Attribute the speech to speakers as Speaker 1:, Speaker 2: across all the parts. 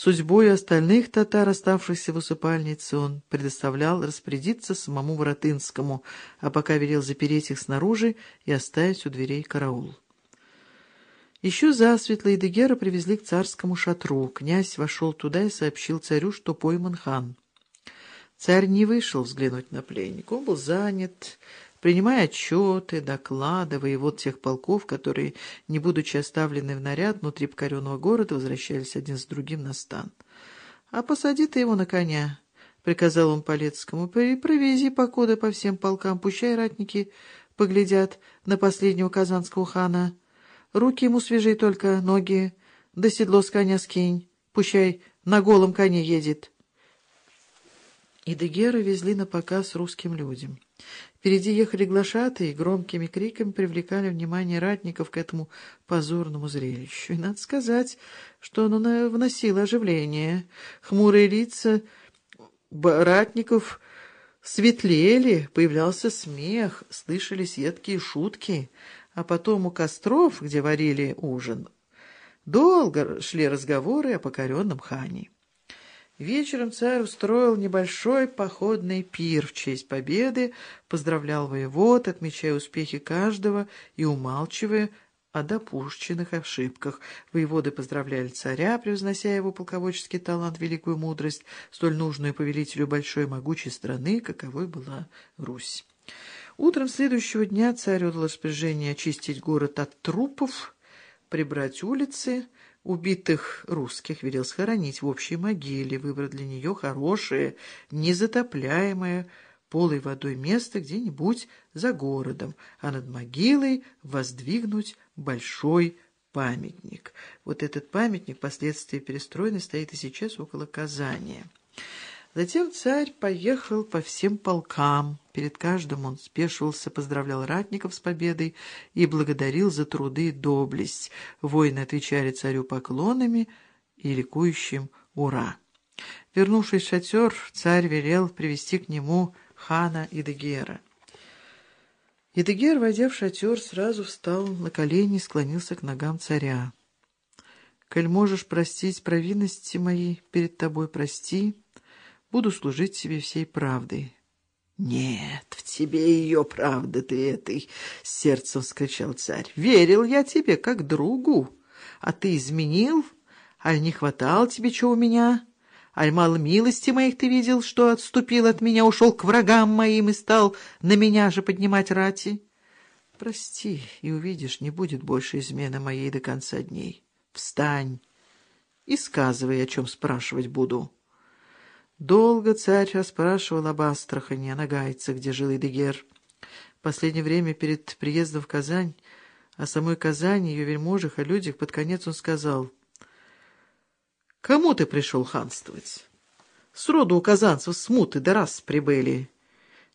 Speaker 1: Судьбой остальных татар, оставшихся в усыпальнице, он предоставлял распорядиться самому Воротынскому, а пока велел запереть их снаружи и оставить у дверей караул. Еще засветло Эдегера привезли к царскому шатру. Князь вошел туда и сообщил царю, что пойман хан. Царь не вышел взглянуть на пленника. Он был занят, принимая отчеты, доклады воевод тех полков, которые, не будучи оставлены в наряд внутри покоренного города, возвращались один с другим на стан. — А посади ты его на коня, — приказал он Полецкому, — провези покода по всем полкам, пущай ратники поглядят на последнего казанского хана. Руки ему свежи только, ноги, да седло с коня скинь, пущай на голом коне едет. И Дегера везли на показ русским людям. Впереди ехали глашатые и громкими криками привлекали внимание ратников к этому позорному зрелищу. И надо сказать, что оно вносило оживление. Хмурые лица ратников светлели, появлялся смех, слышались едкие шутки, а потом у костров, где варили ужин, долго шли разговоры о покоренном хане. Вечером царь устроил небольшой походный пир в честь победы, поздравлял воевод, отмечая успехи каждого и умалчивая о допущенных ошибках. Воеводы поздравляли царя, превознося его полководческий талант, великую мудрость, столь нужную повелителю большой могучей страны, каковой была Русь. Утром следующего дня царь отдал распоряжение очистить город от трупов, прибрать улицы, Убитых русских велел схоронить в общей могиле, выбрать для нее хорошее, незатопляемое полой водой место где-нибудь за городом, а над могилой воздвигнуть большой памятник. Вот этот памятник впоследствии перестроенный стоит и сейчас около Казани. Затем царь поехал по всем полкам. Перед каждым он спешивался, поздравлял ратников с победой и благодарил за труды и доблесть. Воины отвечали царю поклонами и ликующим «Ура!». Вернувшись в шатер, царь велел привести к нему хана Идегера. Идегер, войдя в шатер, сразу встал на колени и склонился к ногам царя. «Коль можешь простить провинности мои перед тобой, прости» буду служить тебе всей правдой. — Нет, в тебе ее правда ты этой, — сердцем скричал царь. — Верил я тебе как другу, а ты изменил, аль не хватало тебе чего у меня, аль мало милости моих ты видел, что отступил от меня, ушел к врагам моим и стал на меня же поднимать рати. Прости, и увидишь, не будет больше измены моей до конца дней. Встань и сказывай, о чем спрашивать буду. Долго царь расспрашивал об Астрахани, о Нагайце, где жил Эдегер. В последнее время перед приездом в Казань, о самой Казани, ее вельможах, о людях, под конец он сказал, «Кому ты пришел ханствовать? Сроду у казанцев смуты да раз прибыли.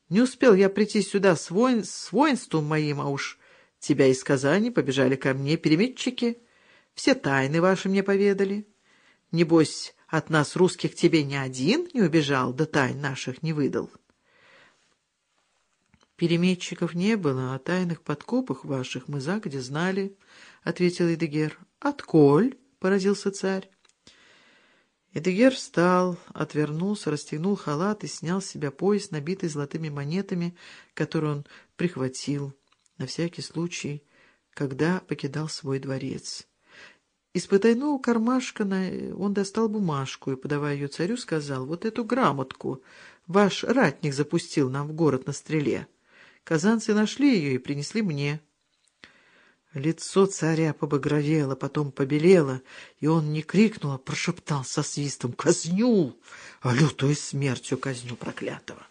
Speaker 1: Не успел я прийти сюда с, воин... с воинством моим, а уж тебя из Казани побежали ко мне переметчики, все тайны ваши мне поведали. Небось, от нас, русских, тебе ни один не убежал, да тайн наших не выдал. Переметчиков не было, о тайных подкопах ваших мы загодя знали, — ответил Эдегер. — Отколь? — поразился царь. Эдегер встал, отвернулся, расстегнул халат и снял с себя пояс, набитый золотыми монетами, который он прихватил на всякий случай, когда покидал свой дворец. Из потайного кармашка он достал бумажку и, подавая ее царю, сказал, «Вот эту грамотку ваш ратник запустил нам в город на стреле. Казанцы нашли ее и принесли мне». Лицо царя побагровело, потом побелело, и он не крикнул, а прошептал со свистом «Казню! Лютой смертью казню проклятого!»